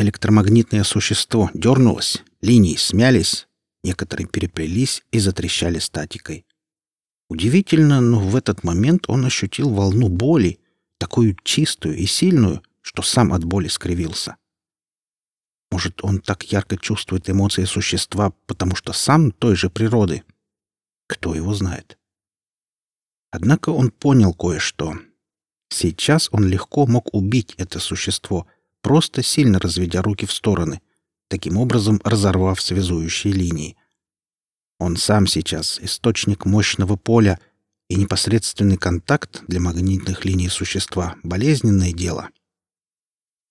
электромагнитное существо дернулось, линии смялись, некоторые переплелись и затрещали статикой. Удивительно, но в этот момент он ощутил волну боли, такую чистую и сильную, что сам от боли скривился. Может, он так ярко чувствует эмоции существа, потому что сам той же природы? Кто его знает? Однако он понял кое-что. Сейчас он легко мог убить это существо, просто сильно разведя руки в стороны, таким образом разорвав связующие линии. Он сам сейчас источник мощного поля, и непосредственный контакт для магнитных линий существа — болезненное дело.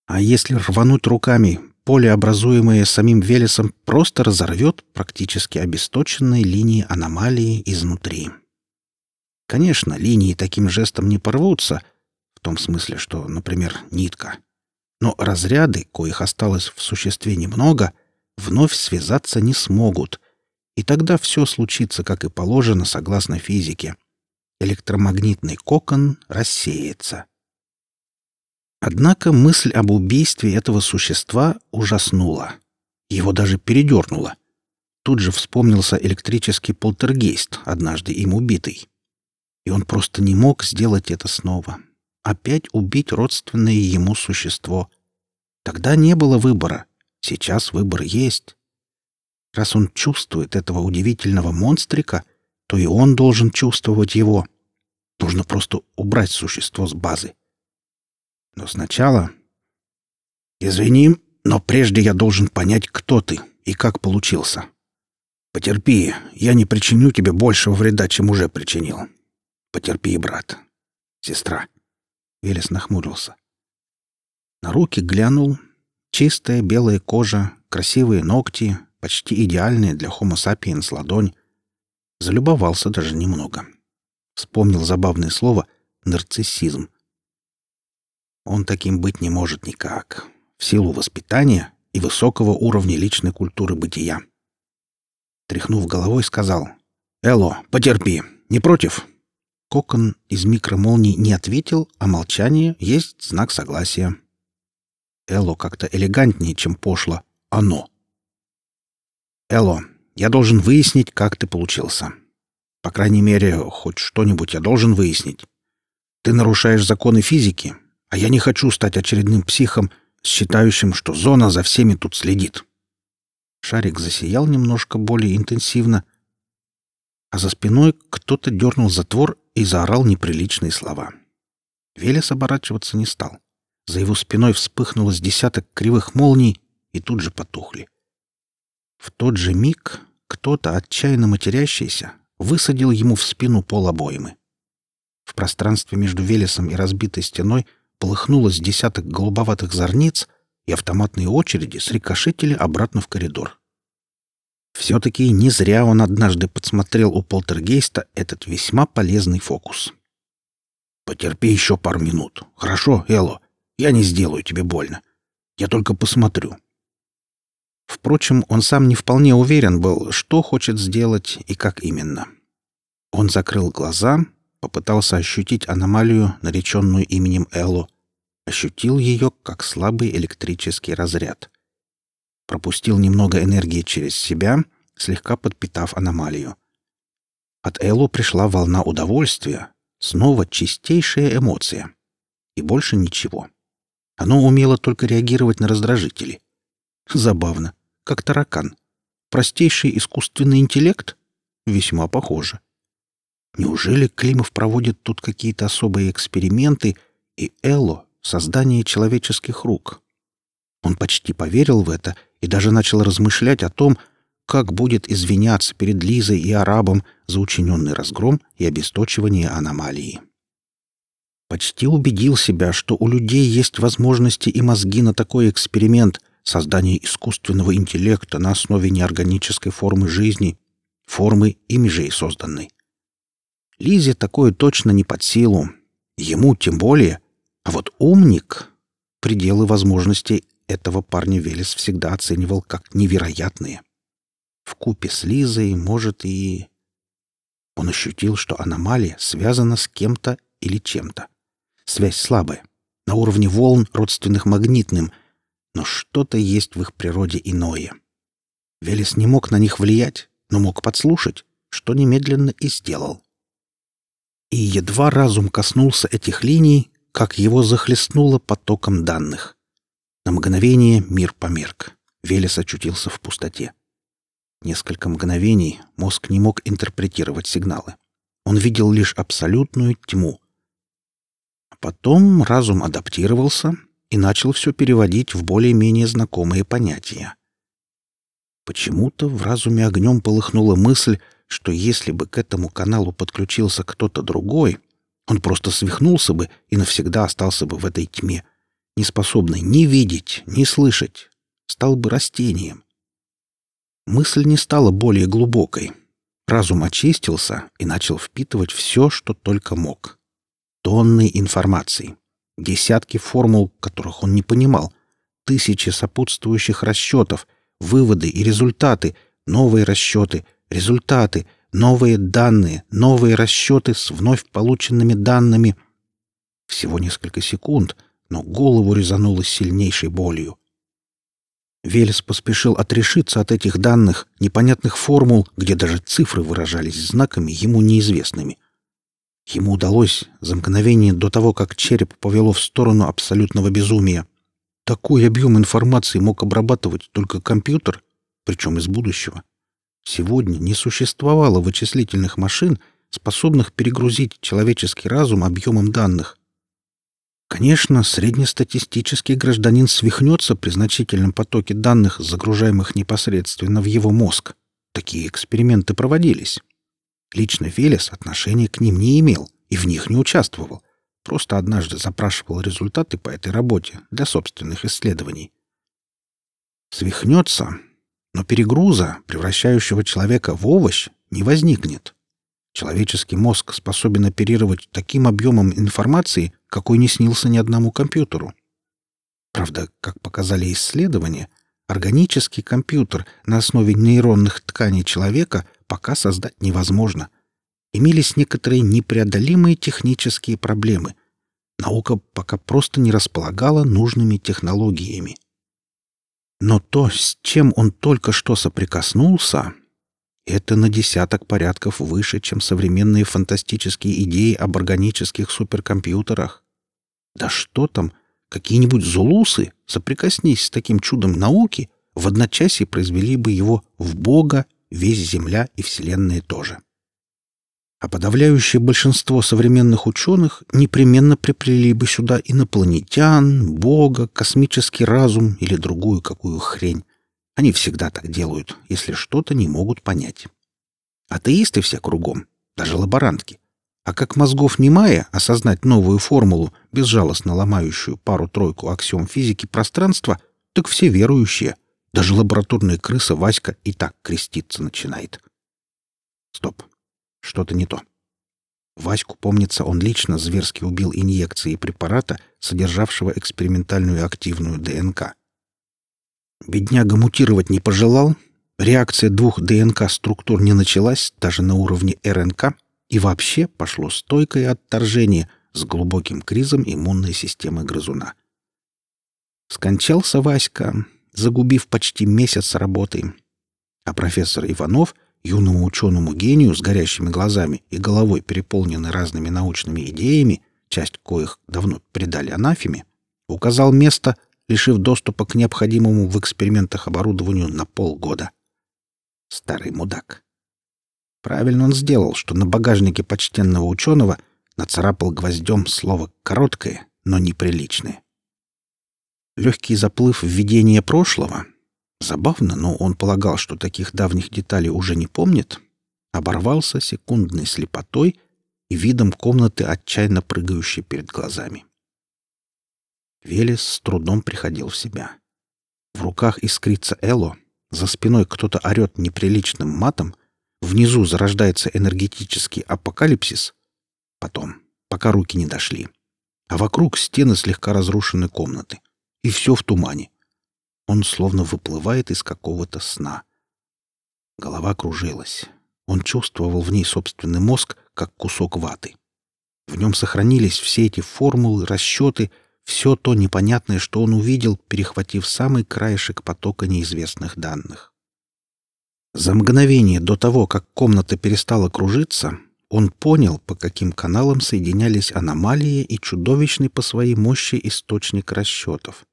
А если рвануть руками, поле, образуемое самим Велесом, просто разорвет практически обесточенные линии аномалии изнутри. Конечно, линии таким жестом не порвутся, в том смысле, что, например, нитка. Но разряды, коих осталось в существе немного, вновь связаться не смогут, и тогда все случится, как и положено, согласно физике. Электромагнитный кокон рассеется. Однако мысль об убийстве этого существа ужаснула. Его даже передернуло. Тут же вспомнился электрический полтергейст, однажды им убитый. И он просто не мог сделать это снова. Опять убить родственное ему существо. Тогда не было выбора. Сейчас выбор есть. Раз он чувствует этого удивительного монстрика, то и он должен чувствовать его. Нужно просто убрать существо с базы. Но сначала... Извини, но прежде я должен понять, кто ты и как получился. Потерпи, я не причиню тебе большего вреда, чем уже причинил. Потерпи, брат. Сестра. Велес нахмурился. На руки глянул. Чистая белая кожа, красивые ногти, почти идеальная для Homo sapiens ладонь. Залюбовался даже немного. Вспомнил забавное слово «нарциссизм». Он таким быть не может никак, в силу воспитания и высокого уровня личной культуры бытия. Тряхнув головой, сказал «Эло, потерпи, не против?» Кокон из микромолний не ответил, а молчание есть знак согласия. Эло как-то элегантнее, чем пошло «оно». «Эло, я должен выяснить, как ты получился. По крайней мере, хоть что-нибудь я должен выяснить. Ты нарушаешь законы физики, а я не хочу стать очередным психом, считающим, что зона за всеми тут следит. Шарик засиял немножко более интенсивно, а за спиной кто-то дернул затвор и заорал неприличные слова. Велес оборачиваться не стал. За его спиной вспыхнуло с десяток кривых молний и тут же потухли. В тот же миг кто-то, отчаянно матерящийся, высадил ему в спину пол обоймы. В пространстве между Велесом и разбитой стеной — полыхнуло с десяток голубоватых зорниц, и автоматные очереди срикошетили обратно в коридор. Все-таки не зря он однажды подсмотрел у полтергейста этот весьма полезный фокус. «Потерпи еще пару минут. Хорошо, Эло? Я не сделаю тебе больно. Я только посмотрю». Впрочем, он сам не вполне уверен был, что хочет сделать и как именно. Он закрыл глаза Попытался ощутить аномалию, нареченную именем Элло. Ощутил ее, как слабый электрический разряд. Пропустил немного энергии через себя, слегка подпитав аномалию. От Элло пришла волна удовольствия, снова чистейшая эмоция. И больше ничего. Оно умело только реагировать на раздражители. Забавно, как таракан. Простейший искусственный интеллект? Весьма похоже. Неужели Климов проводит тут какие-то особые эксперименты, и Элло — создание человеческих рук? Он почти поверил в это и даже начал размышлять о том, как будет извиняться перед Лизой и арабом за учиненный разгром и обесточивание аномалии. Почти убедил себя, что у людей есть возможности и мозги на такой эксперимент — создание искусственного интеллекта на основе неорганической формы жизни, формы ими же и созданной. Лизе такое точно не под силу. Ему тем более. А вот умник... Пределы возможностей этого парня Велес всегда оценивал как невероятные. В купе с Лизой, может, и... Он ощутил, что аномалия связана с кем-то или чем-то. Связь слабая, на уровне волн, родственных магнитным, но что-то есть в их природе иное. Велес не мог на них влиять, но мог подслушать, что немедленно и сделал. И едва разум коснулся этих линий, как его захлестнуло потоком данных. На мгновение мир померк. Велес очутился в пустоте. Несколько мгновений мозг не мог интерпретировать сигналы. Он видел лишь абсолютную тьму. А потом разум адаптировался и начал все переводить в более-менее знакомые понятия. Почему-то в разуме огнем полыхнула мысль, что если бы к этому каналу подключился кто-то другой, он просто свихнулся бы и навсегда остался бы в этой тьме, не способный ни видеть, ни слышать, стал бы растением. Мысль не стала более глубокой. Разум очистился и начал впитывать все, что только мог. Тонны информации, десятки формул, которых он не понимал, тысячи сопутствующих расчетов, выводы и результаты, новые расчеты, результаты, новые данные, новые расчеты с вновь полученными данными. Всего несколько секунд, но голову резануло сильнейшей болью. Велес поспешил отрешиться от этих данных, непонятных формул, где даже цифры выражались знаками ему неизвестными. Ему удалось за мгновение до того, как череп повело в сторону абсолютного безумия. Такой объем информации мог обрабатывать только компьютер, причем из будущего. Сегодня не существовало вычислительных машин, способных перегрузить человеческий разум объемом данных. Конечно, среднестатистический гражданин свихнется при значительном потоке данных, загружаемых непосредственно в его мозг. Такие эксперименты проводились. Лично Велес отношения к ним не имел и в них не участвовал. Просто однажды запрашивал результаты по этой работе для собственных исследований. Свихнется, но перегруза, превращающего человека в овощ, не возникнет. Человеческий мозг способен оперировать таким объемом информации, какой не снился ни одному компьютеру. Правда, как показали исследования, органический компьютер на основе нейронных тканей человека пока создать невозможно. Имелись некоторые непреодолимые технические проблемы. Наука пока просто не располагала нужными технологиями. Но то, с чем он только что соприкоснулся, это на десяток порядков выше, чем современные фантастические идеи об органических суперкомпьютерах. Да что там, какие-нибудь зулусы, соприкоснись с таким чудом науки, в одночасье произвели бы его в Бога, весь Земля и Вселенная тоже. А подавляющее большинство современных ученых непременно приплели бы сюда инопланетян, Бога, космический разум или другую какую хрень. Они всегда так делают, если что-то не могут понять. Атеисты все кругом, даже лаборантки. А как мозгов не мая осознать новую формулу, безжалостно ломающую пару-тройку аксиом физики пространства, так все верующие. Даже лабораторная крыса Васька и так креститься начинает. Стоп. Что-то не то. Ваську, помнится, он лично зверски убил инъекцией препарата, содержавшего экспериментальную активную ДНК. Бедняга мутировать не пожелал, реакция двух ДНК-структур не началась даже на уровне РНК, и вообще пошло стойкое отторжение с глубоким кризом иммунной системы грызуна. Скончался Васька, загубив почти месяц работы, а профессор Иванов, юному ученому гению с горящими глазами и головой, переполненной разными научными идеями, часть коих давно предали анафеме, указал место — лишив доступа к необходимому в экспериментах оборудованию на полгода. Старый мудак. Правильно он сделал, что на багажнике почтенного ученого нацарапал гвоздем слово «короткое», но неприличное. Легкий заплыв в видение прошлого — забавно, но он полагал, что таких давних деталей уже не помнит — оборвался секундной слепотой и видом комнаты, отчаянно прыгающей перед глазами. Велес с трудом приходил в себя. В руках искрится Эло, за спиной кто-то орет неприличным матом, внизу зарождается энергетический апокалипсис. Потом, пока руки не дошли. А вокруг стены слегка разрушены комнаты. И все в тумане. Он словно выплывает из какого-то сна. Голова кружилась. Он чувствовал в ней собственный мозг, как кусок ваты. В нем сохранились все эти формулы, расчеты — Все то непонятное, что он увидел, перехватив самый краешек потока неизвестных данных. За мгновение до того, как комната перестала кружиться, он понял, по каким каналам соединялись аномалии и чудовищный по своей мощи источник расчетов.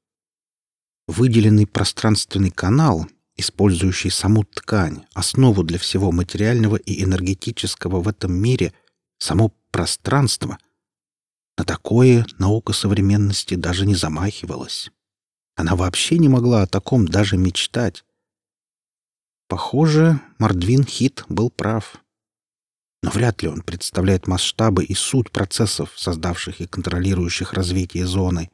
Выделенный пространственный канал, использующий саму ткань, основу для всего материального и энергетического в этом мире, само пространство, на такое наука современности даже не замахивалась. Она вообще не могла о таком даже мечтать. Похоже, Мордвин Хит был прав. Но вряд ли он представляет масштабы и суть процессов, создавших и контролирующих развитие зоны.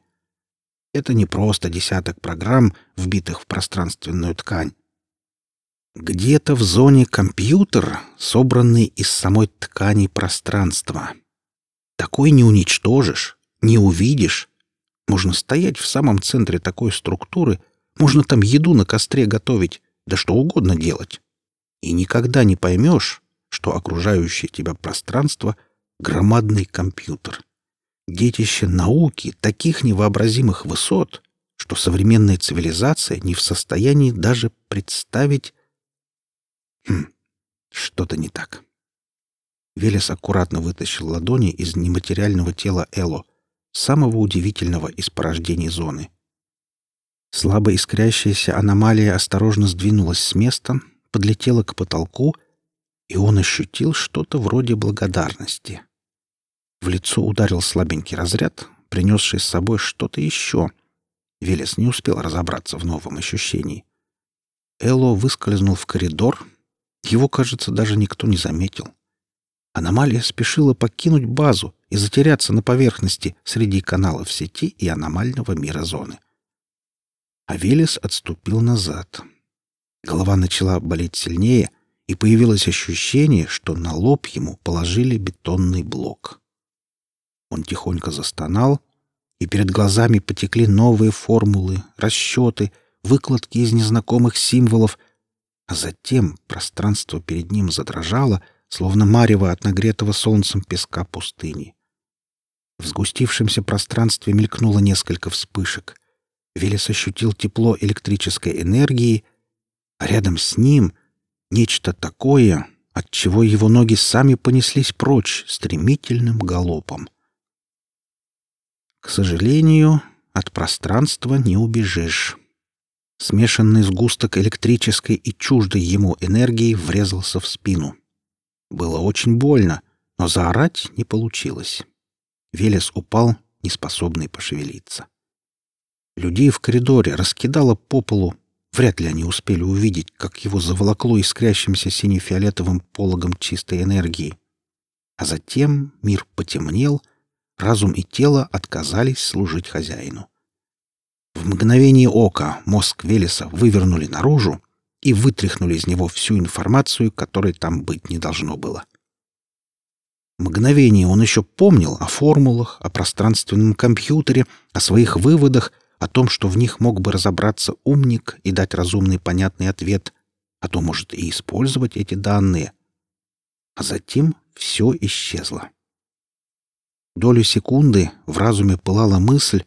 Это не просто десяток программ, вбитых в пространственную ткань. Где-то в зоне компьютер, собранный из самой ткани пространства. Такой не уничтожишь, не увидишь. Можно стоять в самом центре такой структуры, можно там еду на костре готовить, да что угодно делать. И никогда не поймешь, что окружающее тебя пространство — громадный компьютер. Детище науки таких невообразимых высот, что современная цивилизация не в состоянии даже представить... Хм, что-то не так. Велес аккуратно вытащил ладони из нематериального тела Эло, самого удивительного из порождений зоны. Слабо искрящаяся аномалия осторожно сдвинулась с места, подлетела к потолку, и он ощутил что-то вроде благодарности. В лицо ударил слабенький разряд, принесший с собой что-то еще. Велес не успел разобраться в новом ощущении. Эло выскользнул в коридор. Его, кажется, даже никто не заметил. Аномалия спешила покинуть базу и затеряться на поверхности среди каналов сети и аномального мира зоны. А Велес отступил назад. Голова начала болеть сильнее, и появилось ощущение, что на лоб ему положили бетонный блок. Он тихонько застонал, и перед глазами потекли новые формулы, расчеты, выкладки из незнакомых символов, а затем пространство перед ним задрожало — словно марево от нагретого солнцем песка пустыни. В сгустившемся пространстве мелькнуло несколько вспышек. Велес ощутил тепло электрической энергии, а рядом с ним нечто такое, от чего его ноги сами понеслись прочь стремительным галопом. К сожалению, от пространства не убежишь. Смешанный сгусток электрической и чуждой ему энергии врезался в спину. Было очень больно, но заорать не получилось. Велес упал, неспособный пошевелиться. Людей в коридоре раскидало по полу. Вряд ли они успели увидеть, как его заволокло искрящимся сине-фиолетовым пологом чистой энергии. А затем мир потемнел, разум и тело отказались служить хозяину. В мгновение ока мозг Велеса вывернули наружу, и вытряхнули из него всю информацию, которой там быть не должно было. Мгновение он еще помнил о формулах, о пространственном компьютере, о своих выводах, о том, что в них мог бы разобраться умник и дать разумный понятный ответ, а то, может, и использовать эти данные. А затем все исчезло. Долю секунды в разуме пылала мысль,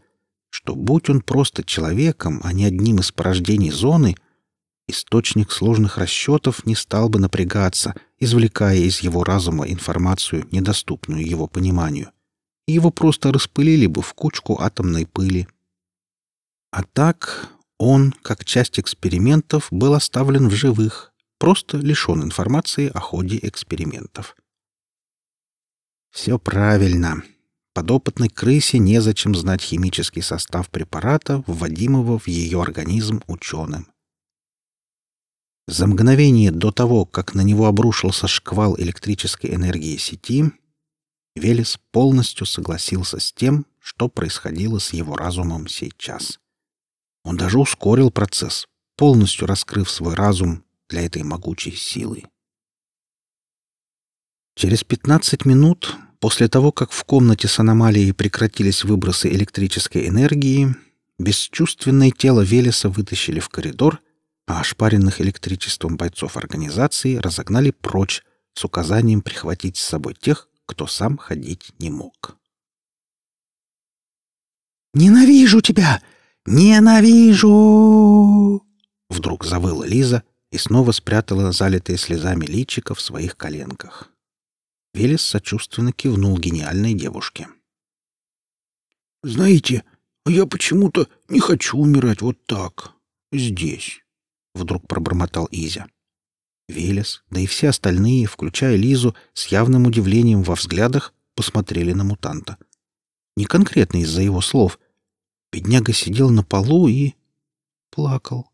что будь он просто человеком, а не одним из порождений зоны — Источник сложных расчетов не стал бы напрягаться, извлекая из его разума информацию, недоступную его пониманию. Его просто распылили бы в кучку атомной пыли. А так он, как часть экспериментов, был оставлен в живых, просто лишен информации о ходе экспериментов. Все правильно. Подопытной крысе незачем знать химический состав препарата, вводимого в ее организм ученым. За мгновение до того, как на него обрушился шквал электрической энергии сети, Велес полностью согласился с тем, что происходило с его разумом сейчас. Он даже ускорил процесс, полностью раскрыв свой разум для этой могучей силы. Через 15 минут, после того, как в комнате с аномалией прекратились выбросы электрической энергии, бесчувственное тело Велеса вытащили в коридор а ошпаренных электричеством бойцов организации разогнали прочь с указанием прихватить с собой тех, кто сам ходить не мог. «Ненавижу тебя! Ненавижу!» Вдруг завыла Лиза и снова спрятала залитые слезами личико в своих коленках. Велес сочувственно кивнул гениальной девушке. «Знаете, я почему-то не хочу умирать вот так, здесь», — вдруг пробормотал Изя. Велес, да и все остальные, включая Лизу, с явным удивлением во взглядах посмотрели на мутанта. Не конкретно из-за его слов. Бедняга сидел на полу и... плакал.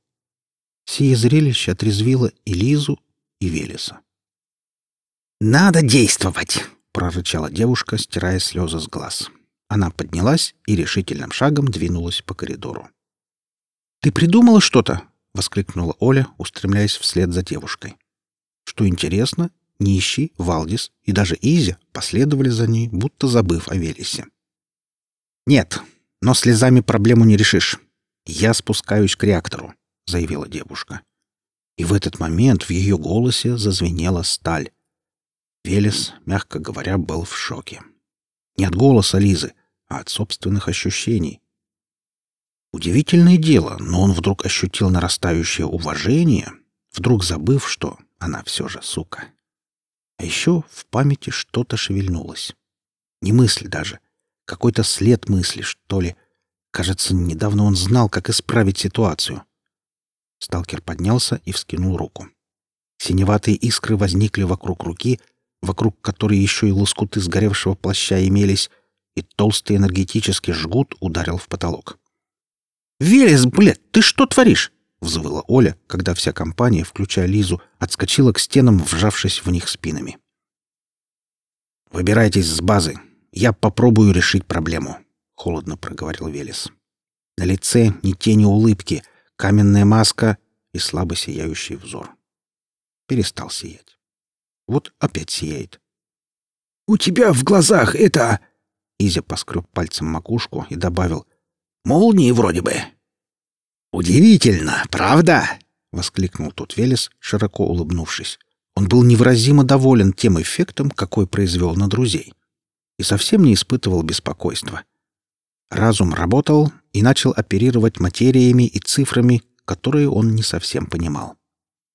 Сие зрелище отрезвило и Лизу, и Велеса. «Надо действовать!» — прорычала девушка, стирая слезы с глаз. Она поднялась и решительным шагом двинулась по коридору. «Ты придумала что-то?» — воскликнула Оля, устремляясь вслед за девушкой. Что интересно, Нищий, Валдис и даже Изя последовали за ней, будто забыв о Велесе. «Нет, но слезами проблему не решишь. Я спускаюсь к реактору», — заявила девушка. И в этот момент в ее голосе зазвенела сталь. Велес, мягко говоря, был в шоке. Не от голоса Лизы, а от собственных ощущений. Удивительное дело, но он вдруг ощутил нарастающее уважение, вдруг забыв, что она все же сука. А еще в памяти что-то шевельнулось. Не мысль даже. Какой-то след мысли, что ли. Кажется, недавно он знал, как исправить ситуацию. Сталкер поднялся и вскинул руку. Синеватые искры возникли вокруг руки, вокруг которой еще и лоскуты сгоревшего плаща имелись, и толстый энергетический жгут ударил в потолок. «Велес, блядь, ты что творишь?» взвыла Оля, когда вся компания, включая Лизу, отскочила к стенам, вжавшись в них спинами. «Выбирайтесь с базы. Я попробую решить проблему», — холодно проговорил Велес. На лице ни тени улыбки, каменная маска и слабо сияющий взор. Перестал сиять. Вот опять сияет. «У тебя в глазах это...» Изя поскреб пальцем макушку и добавил. «Молнии вроде бы». «Удивительно, правда?» — воскликнул тот Велес, широко улыбнувшись. Он был невыразимо доволен тем эффектом, какой произвел на друзей, и совсем не испытывал беспокойства. Разум работал и начал оперировать материями и цифрами, которые он не совсем понимал.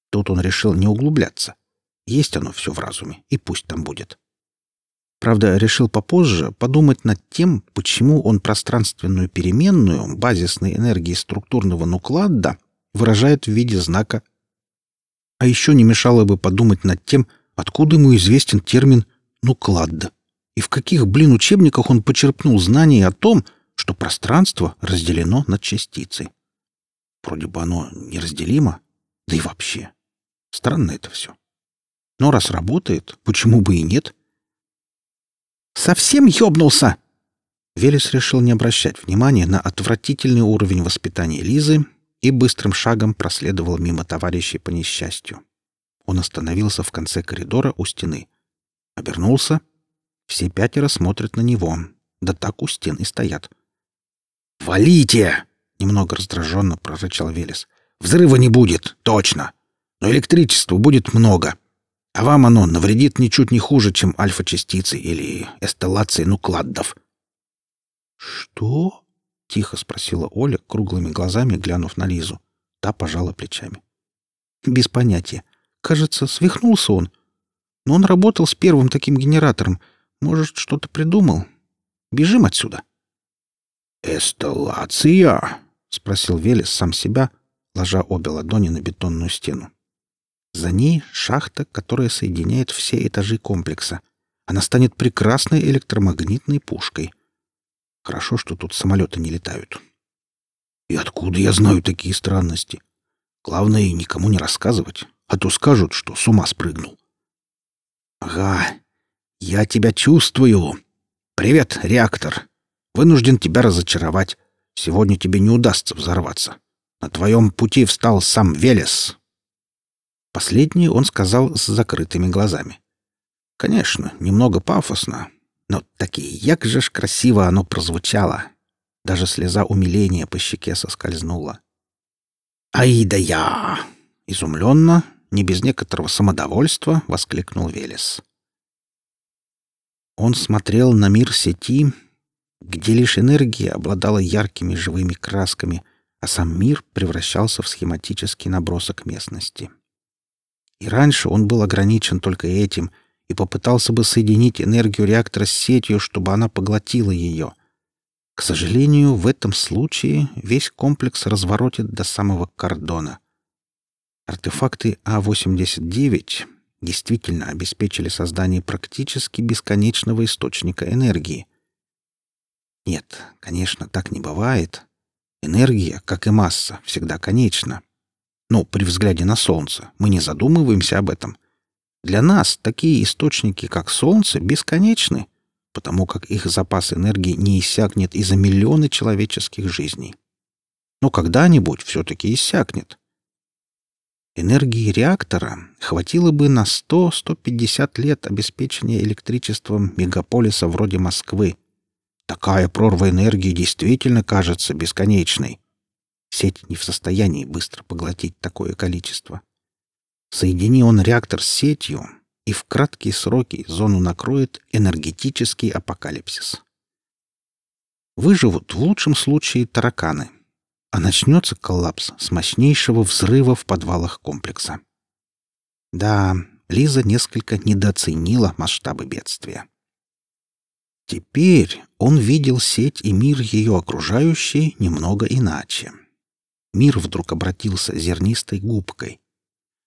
Тут он решил не углубляться. Есть оно все в разуме, и пусть там будет. Правда, решил попозже подумать над тем, почему он пространственную переменную базисной энергии структурного нукладда выражает в виде знака. А еще не мешало бы подумать над тем, откуда ему известен термин «нукладда» и в каких, блин, учебниках он почерпнул знания о том, что пространство разделено на частицы. Вроде бы оно неразделимо, да и вообще. Странно это все. Но раз работает, почему бы и нет? Совсем ёбнулся!» Велес решил не обращать внимания на отвратительный уровень воспитания Лизы и быстрым шагом проследовал мимо товарищей по несчастью. Он остановился в конце коридора у стены. Обернулся. Все пятеро смотрят на него. Да так у стен и стоят. «Валите!» — немного раздраженно прорычал Велес. «Взрыва не будет, точно. Но электричества будет много. А вам оно навредит ничуть не хуже, чем альфа-частицы или эстеллации нукладдов. «Что?» — тихо спросила Оля, круглыми глазами глянув на Лизу. Та пожала плечами. «Без понятия. Кажется, свихнулся он. Но он работал с первым таким генератором. Может, что-то придумал. Бежим отсюда». «Эстеллация?» — спросил Велес сам себя, ложа обе ладони на бетонную стену. За ней шахта, которая соединяет все этажи комплекса. Она станет прекрасной электромагнитной пушкой. Хорошо, что тут самолеты не летают. И откуда я знаю такие странности? Главное, никому не рассказывать, а то скажут, что с ума спрыгнул. Ага, я тебя чувствую. Привет, реактор. Вынужден тебя разочаровать. Сегодня тебе не удастся взорваться. На твоем пути встал сам Велес, Последнее он сказал с закрытыми глазами. Конечно, немного пафосно, но таки як же ж красиво оно прозвучало. Даже слеза умиления по щеке соскользнула. «Ай да я!» — изумленно, не без некоторого самодовольства, воскликнул Велес. Он смотрел на мир сети, где лишь энергия обладала яркими живыми красками, а сам мир превращался в схематический набросок местности. И раньше он был ограничен только этим и попытался бы соединить энергию реактора с сетью, чтобы она поглотила ее. К сожалению, в этом случае весь комплекс разворотит до самого кордона. Артефакты А-89 действительно обеспечили создание практически бесконечного источника энергии. Нет, конечно, так не бывает. Энергия, как и масса, всегда конечна. Но при взгляде на Солнце мы не задумываемся об этом. Для нас такие источники, как Солнце, бесконечны, потому как их запас энергии не иссякнет из за миллионы человеческих жизней. Но когда-нибудь все-таки иссякнет. Энергии реактора хватило бы на 100-150 лет обеспечения электричеством мегаполиса вроде Москвы. Такая прорва энергии действительно кажется бесконечной. Сеть не в состоянии быстро поглотить такое количество. Соедини он реактор с сетью, и в краткие сроки зону накроет энергетический апокалипсис. Выживут в лучшем случае тараканы, а начнется коллапс с мощнейшего взрыва в подвалах комплекса. Да, Лиза несколько недооценила масштабы бедствия. Теперь он видел сеть и мир ее окружающий немного иначе. Мир вдруг обратился зернистой губкой.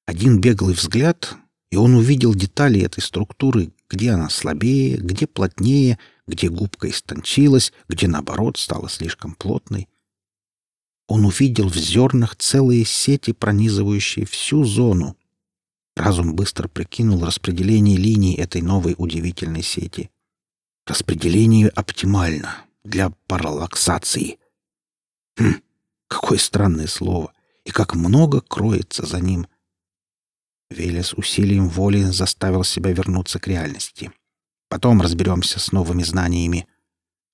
Один беглый взгляд, и он увидел детали этой структуры, где она слабее, где плотнее, где губка истончилась, где, наоборот, стала слишком плотной — он увидел в зернах целые сети, пронизывающие всю зону. Разум быстро прикинул распределение линий этой новой удивительной сети. Распределение оптимально для параллаксации. Хм, какое странное слово, и как много кроется за ним. Велес усилием воли заставил себя вернуться к реальности. Потом разберемся с новыми знаниями.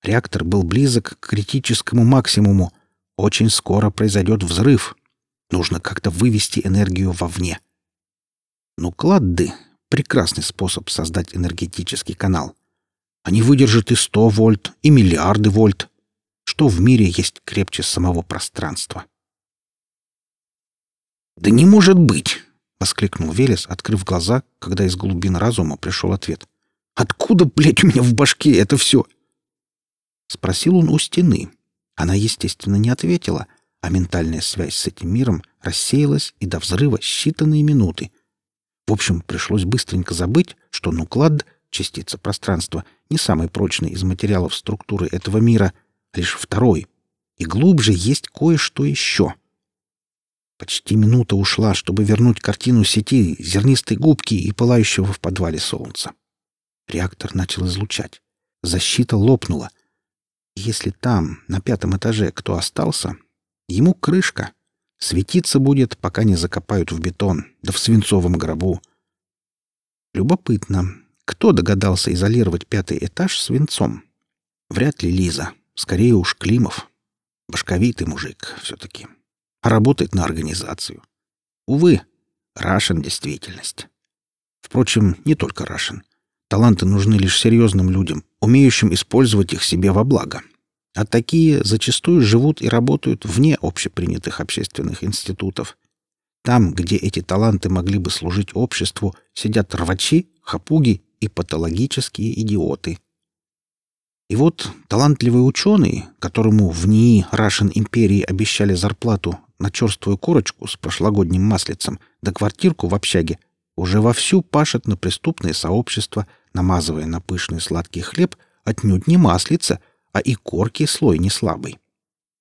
Реактор был близок к критическому максимуму, очень скоро произойдет взрыв. Нужно как-то вывести энергию вовне. Ну, кладды — прекрасный способ создать энергетический канал. Они выдержат и 100 вольт, и миллиарды вольт. Что в мире есть крепче самого пространства? «Да не может быть!» — воскликнул Велес, открыв глаза, когда из глубин разума пришел ответ. «Откуда, блядь, у меня в башке это все?» Спросил он у стены, она, естественно, не ответила, а ментальная связь с этим миром рассеялась и до взрыва считанные минуты. В общем, пришлось быстренько забыть, что нуклад, частица пространства, не самый прочный из материалов структуры этого мира, лишь второй. И глубже есть кое-что еще. Почти минута ушла, чтобы вернуть картину сети зернистой губки и пылающего в подвале солнца. Реактор начал излучать. Защита лопнула. Если там, на пятом этаже, кто остался, ему крышка. Светиться будет, пока не закопают в бетон, да в свинцовом гробу. Любопытно, кто догадался изолировать пятый этаж свинцом? Вряд ли Лиза. Скорее уж Климов. Башковитый мужик все-таки. Работает на организацию. Увы, Рашен действительность. Впрочем, не только Рашен. Таланты нужны лишь серьезным людям, умеющим использовать их себе во благо. А такие зачастую живут и работают вне общепринятых общественных институтов. Там, где эти таланты могли бы служить обществу, сидят рвачи, хапуги и патологические идиоты. И вот талантливый ученый, которому в НИИ Рашен империи обещали зарплату на черствую корочку с прошлогодним маслицем да квартирку в общаге, уже вовсю пашет на преступное сообщество, намазывая на пышный сладкий хлеб отнюдь не маслица, а и корки слой не слабый.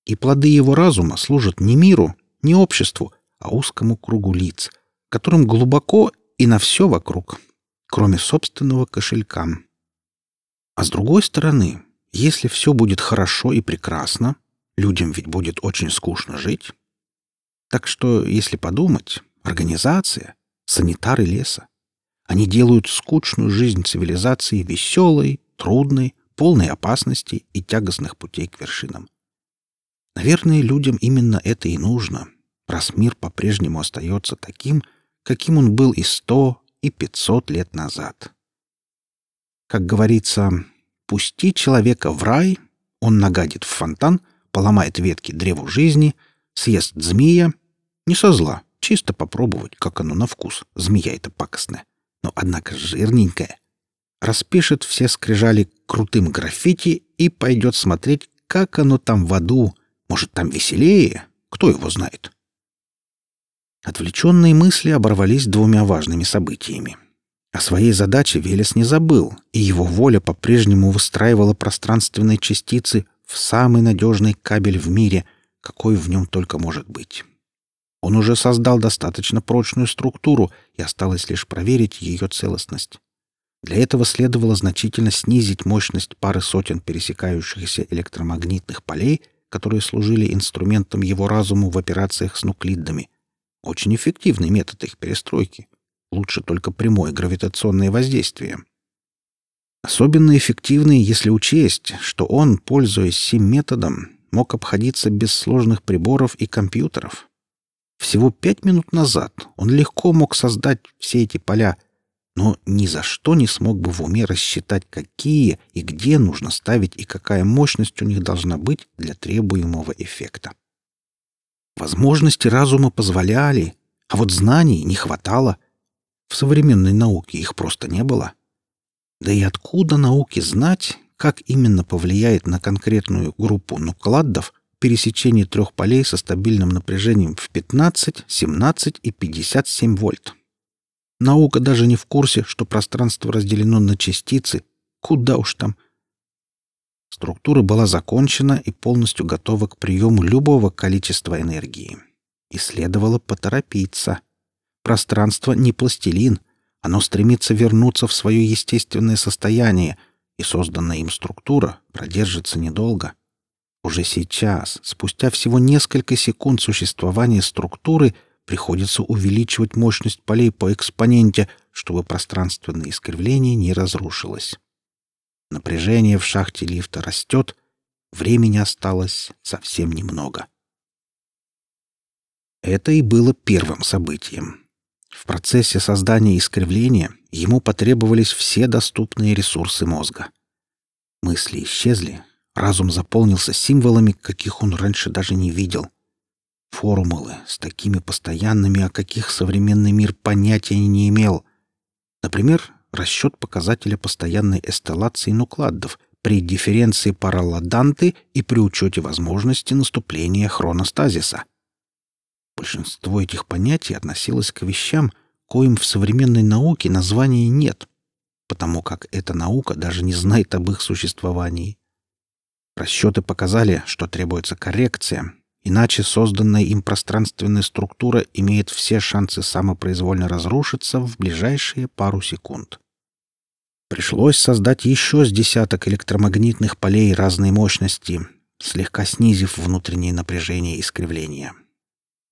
И плоды его разума служат не миру, не обществу, а узкому кругу лиц, которым глубоко и на все вокруг, кроме собственного кошелька. А с другой стороны, если все будет хорошо и прекрасно, людям ведь будет очень скучно жить. Так что, если подумать, организация, санитары леса, они делают скучную жизнь цивилизации веселой, трудной, полной опасности и тягостных путей к вершинам. Наверное, людям именно это и нужно, раз мир по-прежнему остается таким, каким он был и сто, и пятьсот лет назад. Как говорится, пусти человека в рай, он нагадит в фонтан, поломает ветки древу жизни, съест змея. Не со зла, чисто попробовать, как оно на вкус. Змея это пакостная, но, однако, жирненькая. Распишет все скрижали крутым граффити и пойдет смотреть, как оно там в аду. Может, там веселее? Кто его знает? Отвлеченные мысли оборвались двумя важными событиями. О своей задаче Велес не забыл, и его воля по-прежнему выстраивала пространственные частицы в самый надежный кабель в мире, какой в нем только может быть. Он уже создал достаточно прочную структуру, и осталось лишь проверить ее целостность. Для этого следовало значительно снизить мощность пары сотен пересекающихся электромагнитных полей, которые служили инструментом его разуму в операциях с нуклидами. Очень эффективный метод их перестройки. Лучше только прямое гравитационное воздействие. Особенно эффективный, если учесть, что он, пользуясь сим методом, мог обходиться без сложных приборов и компьютеров. Всего пять минут назад он легко мог создать все эти поля, но ни за что не смог бы в уме рассчитать, какие и где нужно ставить и какая мощность у них должна быть для требуемого эффекта. Возможности разума позволяли, а вот знаний не хватало — в современной науке их просто не было. Да и откуда науке знать, как именно повлияет на конкретную группу нукладдов пересечение трех полей со стабильным напряжением в 15, 17 и 57 вольт? Наука даже не в курсе, что пространство разделено на частицы. Куда уж там. Структура была закончена и полностью готова к приему любого количества энергии. И следовало поторопиться — Пространство не пластилин. Оно стремится вернуться в свое естественное состояние, и созданная им структура продержится недолго. Уже сейчас, спустя всего несколько секунд существования структуры, приходится увеличивать мощность полей по экспоненте, чтобы пространственное искривление не разрушилось. Напряжение в шахте лифта растет, времени осталось совсем немного. Это и было первым событием. В процессе создания искривления ему потребовались все доступные ресурсы мозга. Мысли исчезли, разум заполнился символами, каких он раньше даже не видел. Формулы с такими постоянными, о каких современный мир понятия не имел. Например, расчет показателя постоянной эстеллации нукладдов при дифференции паралладанты и при учете возможности наступления хроностазиса — Большинство этих понятий относилось к вещам, коим в современной науке названия нет, потому как эта наука даже не знает об их существовании. Расчеты показали, что требуется коррекция, иначе созданная им пространственная структура имеет все шансы самопроизвольно разрушиться в ближайшие пару секунд. Пришлось создать еще с десяток электромагнитных полей разной мощности, слегка снизив внутреннее напряжение искривления.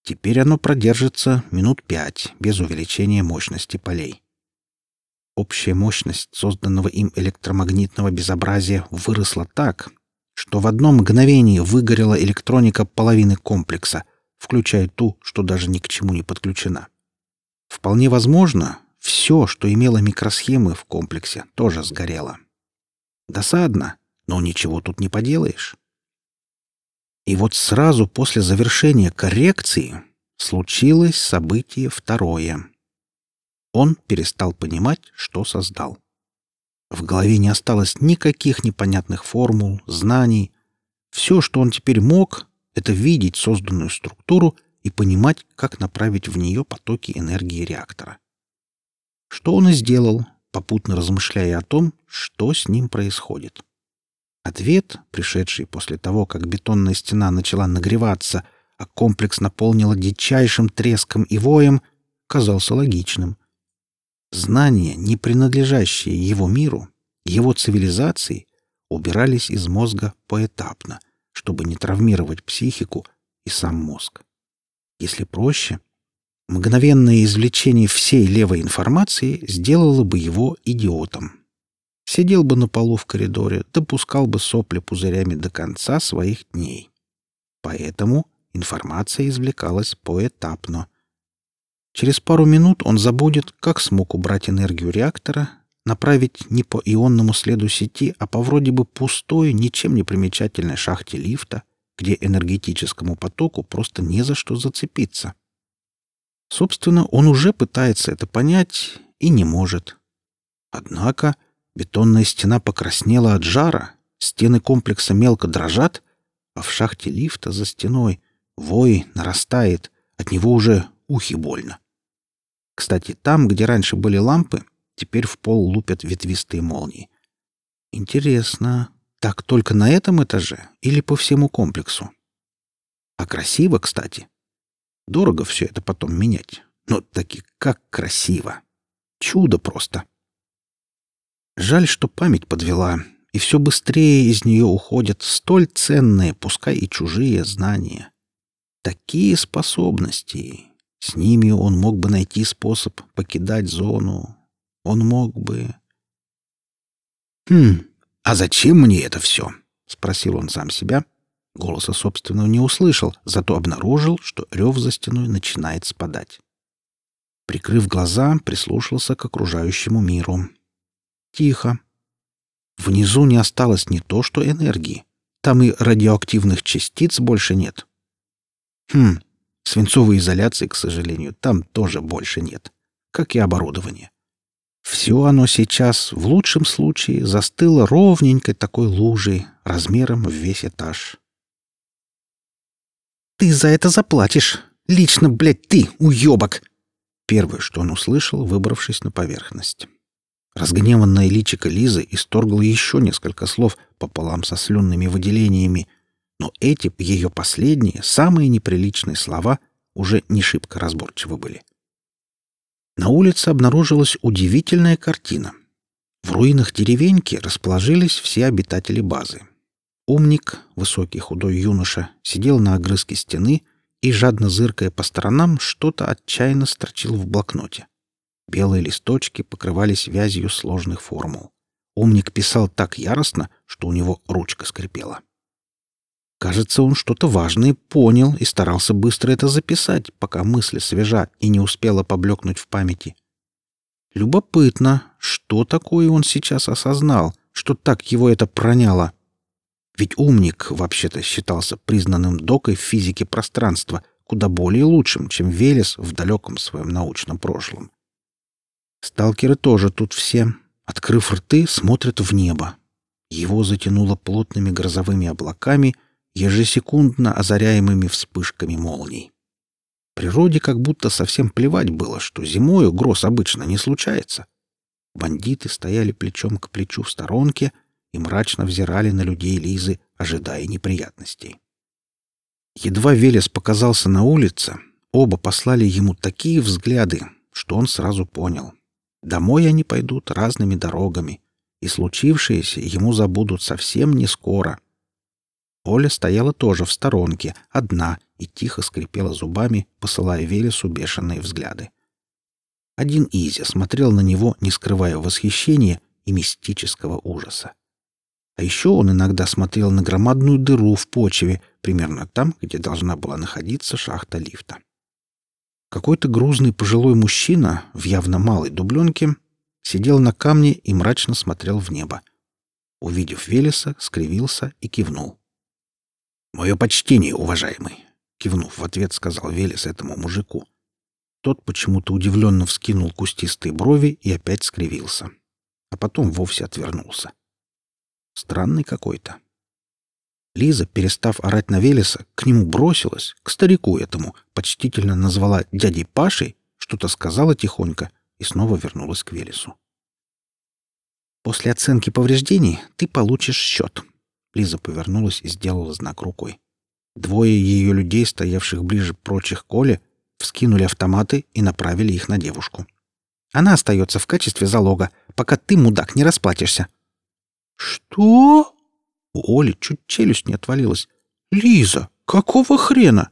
Теперь оно продержится минут пять без увеличения мощности полей. Общая мощность созданного им электромагнитного безобразия выросла так, что в одно мгновение выгорела электроника половины комплекса, включая ту, что даже ни к чему не подключена. Вполне возможно, все, что имело микросхемы в комплексе, тоже сгорело. Досадно, но ничего тут не поделаешь. И вот сразу после завершения коррекции случилось событие второе. Он перестал понимать, что создал. В голове не осталось никаких непонятных формул, знаний. Все, что он теперь мог, это видеть созданную структуру и понимать, как направить в нее потоки энергии реактора. Что он и сделал, попутно размышляя о том, что с ним происходит. Ответ, пришедший после того, как бетонная стена начала нагреваться, а комплекс наполнила дичайшим треском и воем, казался логичным. Знания, не принадлежащие его миру, его цивилизации, убирались из мозга поэтапно, чтобы не травмировать психику и сам мозг. Если проще, мгновенное извлечение всей левой информации сделало бы его идиотом. Сидел бы на полу в коридоре, допускал бы сопли пузырями до конца своих дней. Поэтому информация извлекалась поэтапно. Через пару минут он забудет, как смог убрать энергию реактора, направить не по ионному следу сети, а по вроде бы пустой, ничем не примечательной шахте лифта, где энергетическому потоку просто не за что зацепиться. Собственно, он уже пытается это понять и не может. Однако бетонная стена покраснела от жара, стены комплекса мелко дрожат, а в шахте лифта за стеной вой нарастает, от него уже ухи больно. Кстати, там, где раньше были лампы, теперь в пол лупят ветвистые молнии. Интересно, так только на этом этаже или по всему комплексу? А красиво, кстати. Дорого все это потом менять. Но таки как красиво. Чудо просто. Жаль, что память подвела, и все быстрее из нее уходят столь ценные, пускай и чужие знания. Такие способности. С ними он мог бы найти способ покидать зону. Он мог бы... «Хм, а зачем мне это все?» — спросил он сам себя. Голоса собственного не услышал, зато обнаружил, что рев за стеной начинает спадать. Прикрыв глаза, прислушался к окружающему миру. Тихо. Внизу не осталось не то что энергии. Там и радиоактивных частиц больше нет. Хм, свинцовой изоляции, к сожалению, там тоже больше нет. Как и оборудование. Все оно сейчас, в лучшем случае, застыло ровненькой такой лужей, размером в весь этаж. «Ты за это заплатишь! Лично, блядь, ты, уебок!» Первое, что он услышал, выбравшись на поверхность. Разгневанная личико Лизы исторгла еще несколько слов пополам со слюнными выделениями, но эти, ее последние, самые неприличные слова уже не шибко разборчивы были. На улице обнаружилась удивительная картина. В руинах деревеньки расположились все обитатели базы. Умник, высокий худой юноша, сидел на огрызке стены и, жадно зыркая по сторонам, что-то отчаянно строчил в блокноте. Белые листочки покрывались вязью сложных формул. Умник писал так яростно, что у него ручка скрипела. Кажется, он что-то важное понял и старался быстро это записать, пока мысль свежа и не успела поблекнуть в памяти. Любопытно, что такое он сейчас осознал, что так его это проняло. Ведь умник вообще-то считался признанным докой в физике пространства, куда более лучшим, чем Велес в далеком своем научном прошлом. Сталкеры тоже тут все, открыв рты, смотрят в небо. Его затянуло плотными грозовыми облаками, ежесекундно озаряемыми вспышками молний. Природе как будто совсем плевать было, что зимою гроз обычно не случается. Бандиты стояли плечом к плечу в сторонке и мрачно взирали на людей Лизы, ожидая неприятностей. Едва Велес показался на улице, оба послали ему такие взгляды, что он сразу понял. Домой они пойдут разными дорогами, и случившееся ему забудут совсем не скоро. Оля стояла тоже в сторонке, одна, и тихо скрипела зубами, посылая Велесу бешеные взгляды. Один Изя смотрел на него, не скрывая восхищения и мистического ужаса. А еще он иногда смотрел на громадную дыру в почве, примерно там, где должна была находиться шахта лифта. Какой-то грузный пожилой мужчина в явно малой дубленке сидел на камне и мрачно смотрел в небо. Увидев Велеса, скривился и кивнул. «Мое почтение, уважаемый!» — кивнув в ответ, сказал Велес этому мужику. Тот почему-то удивленно вскинул кустистые брови и опять скривился. А потом вовсе отвернулся. Странный какой-то. Лиза, перестав орать на Велеса, к нему бросилась, к старику этому, почтительно назвала дядей Пашей, что-то сказала тихонько и снова вернулась к Велесу. «После оценки повреждений ты получишь счет». Лиза повернулась и сделала знак рукой. Двое ее людей, стоявших ближе прочих к вскинули автоматы и направили их на девушку. «Она остается в качестве залога, пока ты, мудак, не расплатишься». «Что?» У Оли чуть челюсть не отвалилась. «Лиза, какого хрена?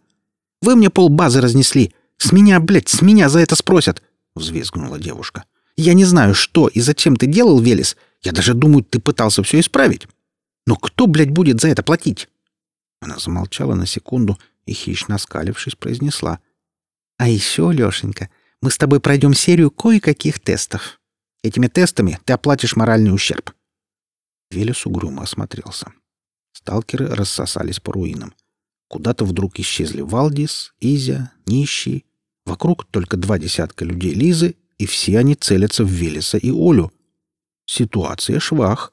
Вы мне полбазы разнесли. С меня, блядь, с меня за это спросят!» — взвизгнула девушка. «Я не знаю, что и зачем ты делал, Велес. Я даже думаю, ты пытался все исправить. Но кто, блядь, будет за это платить?» Она замолчала на секунду и, хищно оскалившись, произнесла. «А еще, Лешенька, мы с тобой пройдем серию кое-каких тестов. Этими тестами ты оплатишь моральный ущерб». Велес угрюмо осмотрелся. Сталкеры рассосались по руинам. Куда-то вдруг исчезли Валдис, Изя, Нищий. Вокруг только два десятка людей Лизы, и все они целятся в Велеса и Олю. Ситуация швах.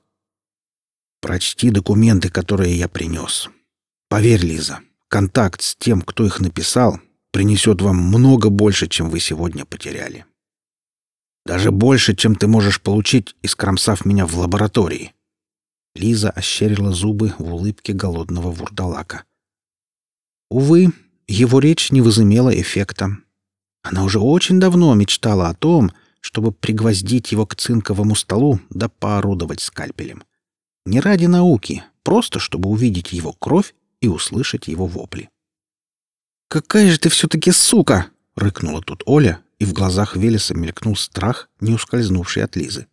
Прочти документы, которые я принес. Поверь, Лиза, контакт с тем, кто их написал, принесет вам много больше, чем вы сегодня потеряли. Даже больше, чем ты можешь получить, искромсав меня в лаборатории. Лиза ощерила зубы в улыбке голодного вурдалака. Увы, его речь не возымела эффекта. Она уже очень давно мечтала о том, чтобы пригвоздить его к цинковому столу да поорудовать скальпелем. Не ради науки, просто чтобы увидеть его кровь и услышать его вопли. «Какая же ты все-таки сука!» — рыкнула тут Оля, и в глазах Велеса мелькнул страх, не ускользнувший от Лизы.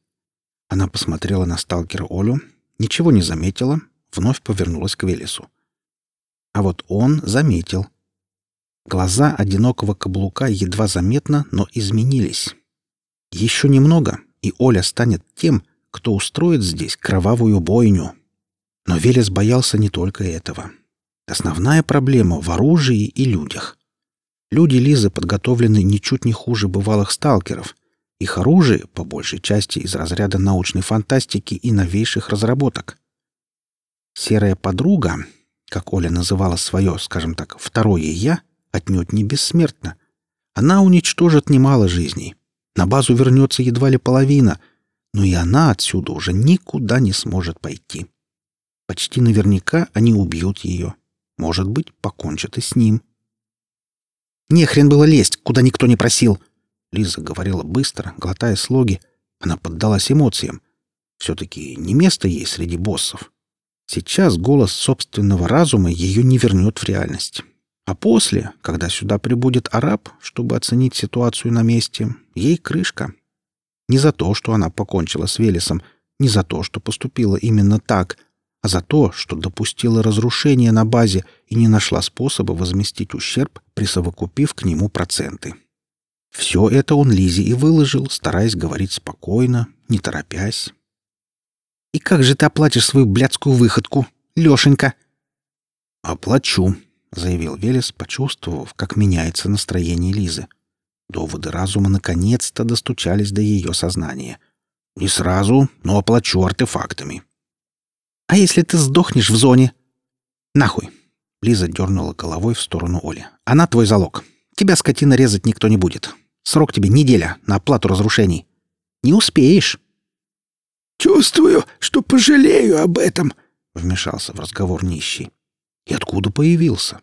Она посмотрела на сталкера Олю, ничего не заметила, вновь повернулась к Велесу. А вот он заметил. Глаза одинокого каблука едва заметно, но изменились. Еще немного, и Оля станет тем, кто устроит здесь кровавую бойню. Но Велес боялся не только этого. Основная проблема в оружии и людях. Люди Лизы подготовлены ничуть не хуже бывалых сталкеров. Их оружие, по большей части, из разряда научной фантастики и новейших разработок. Серая подруга, как Оля называла свое, скажем так, второе «я», отнюдь не бессмертна. Она уничтожит немало жизней. На базу вернется едва ли половина, но и она отсюда уже никуда не сможет пойти. Почти наверняка они убьют ее. Может быть, покончат и с ним. «Не хрен было лезть, куда никто не просил!» Лиза говорила быстро, глотая слоги. Она поддалась эмоциям. Все-таки не место ей среди боссов. Сейчас голос собственного разума ее не вернет в реальность. А после, когда сюда прибудет араб, чтобы оценить ситуацию на месте, ей крышка. Не за то, что она покончила с Велесом, не за то, что поступила именно так, а за то, что допустила разрушение на базе и не нашла способа возместить ущерб, присовокупив к нему проценты. Все это он Лизе и выложил, стараясь говорить спокойно, не торопясь. «И как же ты оплатишь свою блядскую выходку, Лешенька?» «Оплачу», — заявил Велес, почувствовав, как меняется настроение Лизы. Доводы разума наконец-то достучались до ее сознания. «Не сразу, но оплачу артефактами. А если ты сдохнешь в зоне? Нахуй. Лиза дернула головой в сторону Оли. Она твой залог. Тебя, скотина, резать никто не будет. Срок тебе неделя на оплату разрушений. Не успеешь. Чувствую, что пожалею об этом, вмешался в разговор нищий. И откуда появился?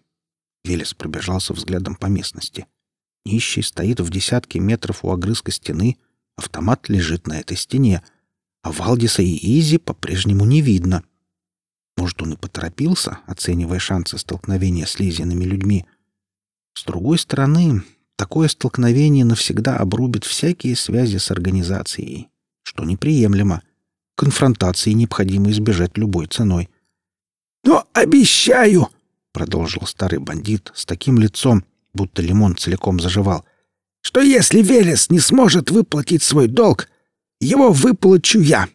Велес пробежался взглядом по местности. Нищий стоит в десятке метров у огрызка стены, автомат лежит на этой стене, а Валдиса и Изи по-прежнему не видно. Может, он и поторопился, оценивая шансы столкновения с лизиными людьми. С другой стороны, такое столкновение навсегда обрубит всякие связи с организацией, что неприемлемо. Конфронтации необходимо избежать любой ценой. «Но обещаю!» — продолжил старый бандит с таким лицом, будто лимон целиком заживал, «что если Велес не сможет выплатить свой долг, его выплачу я!»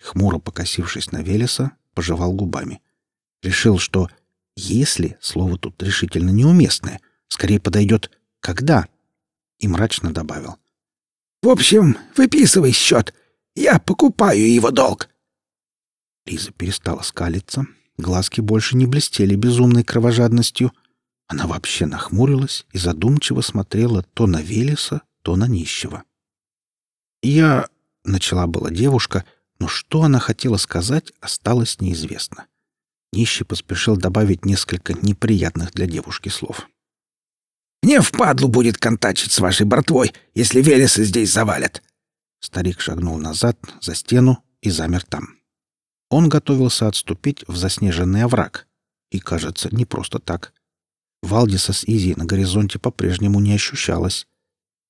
Хмуро покосившись на Велеса, пожевал губами. Решил, что «если» слово тут решительно неуместное, скорее подойдет «когда», и мрачно добавил. «В общем, выписывай счет. Я покупаю его долг». Лиза перестала скалиться, глазки больше не блестели безумной кровожадностью. Она вообще нахмурилась и задумчиво смотрела то на Велеса, то на нищего. «Я...» — начала была девушка — но что она хотела сказать, осталось неизвестно. Нищий поспешил добавить несколько неприятных для девушки слов. «Мне впадлу будет контачить с вашей братвой, если Велеса здесь завалят!» Старик шагнул назад, за стену, и замер там. Он готовился отступить в заснеженный овраг. И, кажется, не просто так. Валдиса с Изи на горизонте по-прежнему не ощущалось.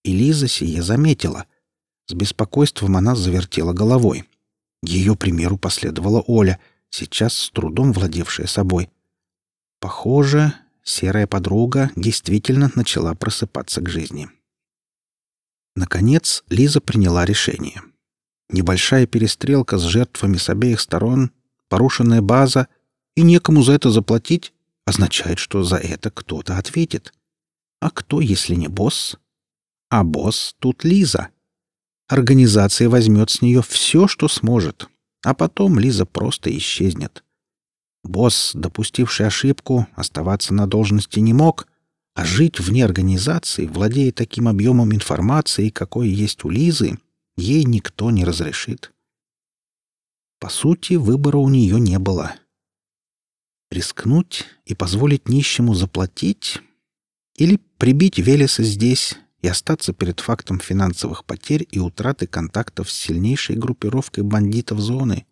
И Лиза сие заметила. С беспокойством она завертела головой. Ее примеру последовала Оля, сейчас с трудом владевшая собой. Похоже, серая подруга действительно начала просыпаться к жизни. Наконец, Лиза приняла решение. Небольшая перестрелка с жертвами с обеих сторон, порушенная база, и некому за это заплатить, означает, что за это кто-то ответит. А кто, если не босс? А босс тут Лиза. Организация возьмет с нее все, что сможет, а потом Лиза просто исчезнет. Босс, допустивший ошибку, оставаться на должности не мог, а жить вне организации, владея таким объемом информации, какой есть у Лизы, ей никто не разрешит. По сути, выбора у нее не было. Рискнуть и позволить нищему заплатить или прибить Велеса здесь и остаться перед фактом финансовых потерь и утраты контактов с сильнейшей группировкой бандитов зоны.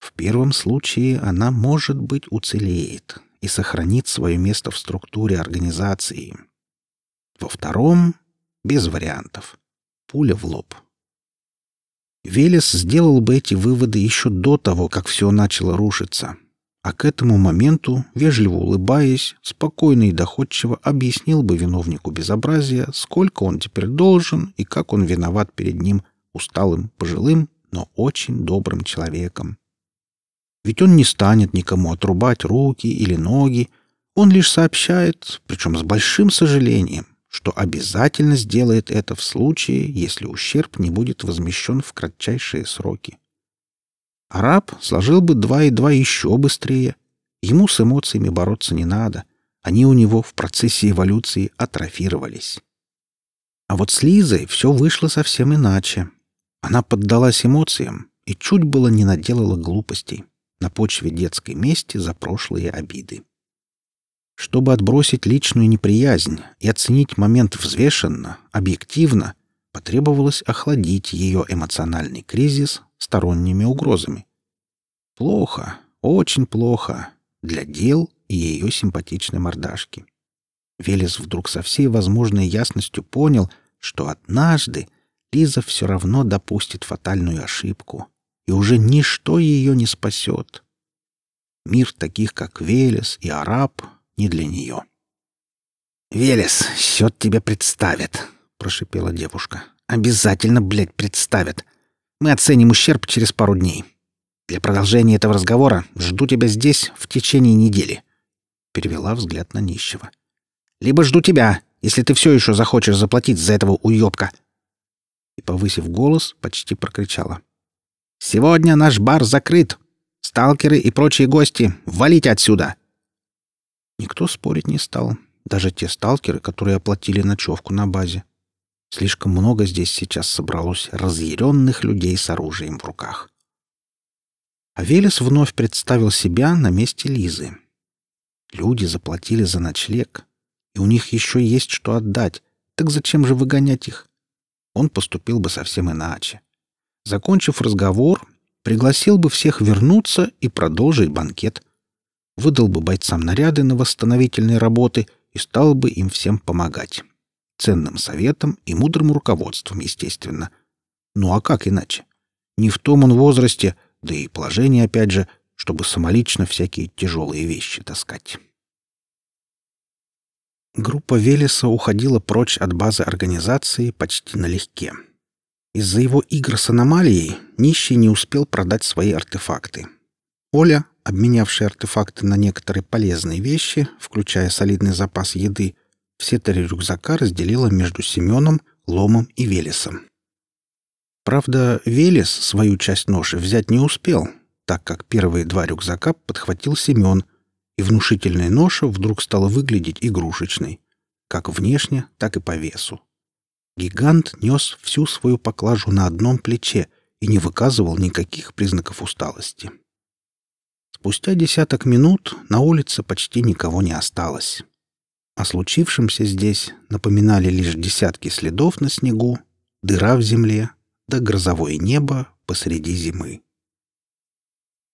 В первом случае она, может быть, уцелеет и сохранит свое место в структуре организации. Во втором — без вариантов. Пуля в лоб. Велес сделал бы эти выводы еще до того, как все начало рушиться — а к этому моменту, вежливо улыбаясь, спокойно и доходчиво объяснил бы виновнику безобразия, сколько он теперь должен и как он виноват перед ним, усталым, пожилым, но очень добрым человеком. Ведь он не станет никому отрубать руки или ноги, он лишь сообщает, причем с большим сожалением, что обязательно сделает это в случае, если ущерб не будет возмещен в кратчайшие сроки. Араб сложил бы два и два еще быстрее. Ему с эмоциями бороться не надо. Они у него в процессе эволюции атрофировались. А вот с Лизой все вышло совсем иначе. Она поддалась эмоциям и чуть было не наделала глупостей на почве детской мести за прошлые обиды. Чтобы отбросить личную неприязнь и оценить момент взвешенно, объективно, потребовалось охладить ее эмоциональный кризис сторонними угрозами. Плохо, очень плохо для дел и ее симпатичной мордашки. Велес вдруг со всей возможной ясностью понял, что однажды Лиза все равно допустит фатальную ошибку, и уже ничто ее не спасет. Мир таких, как Велес и Араб, не для нее. «Велес, счет тебе представят», — прошипела девушка. «Обязательно, блядь, представят. Мы оценим ущерб через пару дней. Для продолжения этого разговора жду тебя здесь в течение недели. Перевела взгляд на нищего. Либо жду тебя, если ты все еще захочешь заплатить за этого уёбка. И повысив голос, почти прокричала: Сегодня наш бар закрыт. Сталкеры и прочие гости, валите отсюда. Никто спорить не стал, даже те сталкеры, которые оплатили ночевку на базе. Слишком много здесь сейчас собралось разъяренных людей с оружием в руках. А Велес вновь представил себя на месте Лизы. Люди заплатили за ночлег, и у них еще есть что отдать. Так зачем же выгонять их? Он поступил бы совсем иначе. Закончив разговор, пригласил бы всех вернуться и продолжить банкет. Выдал бы бойцам наряды на восстановительные работы и стал бы им всем помогать ценным советом и мудрым руководством, естественно. Ну а как иначе? Не в том он возрасте, да и положение опять же, чтобы самолично всякие тяжелые вещи таскать. Группа Велеса уходила прочь от базы организации почти налегке. Из-за его игр с аномалией нищий не успел продать свои артефакты. Оля, обменявшая артефакты на некоторые полезные вещи, включая солидный запас еды, все три рюкзака разделила между Семеном, Ломом и Велесом. Правда, Велес свою часть ноши взять не успел, так как первые два рюкзака подхватил Семен, и внушительная ноша вдруг стала выглядеть игрушечной, как внешне, так и по весу. Гигант нес всю свою поклажу на одном плече и не выказывал никаких признаков усталости. Спустя десяток минут на улице почти никого не осталось. О случившемся здесь напоминали лишь десятки следов на снегу, дыра в земле да грозовое небо посреди зимы.